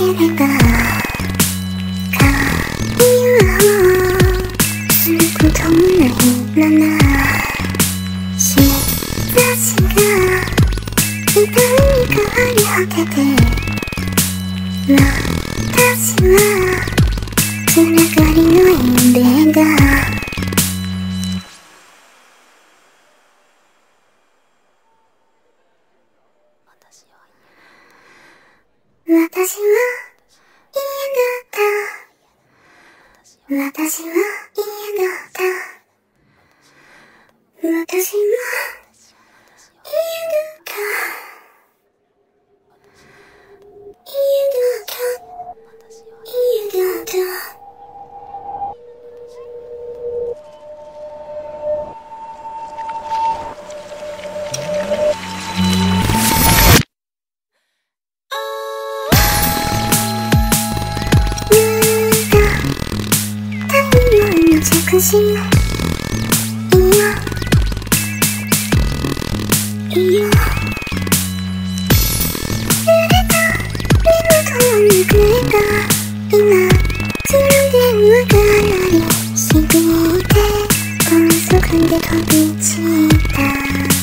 ければ会話をすることもないまま日差しが痛み変わり果てて私はつながりのエンデが私は嫌だった。私は嫌だった。私はの着信いやいや濡れた目元をめくれた今黒電話が鳴り響いて高速で飛び散った。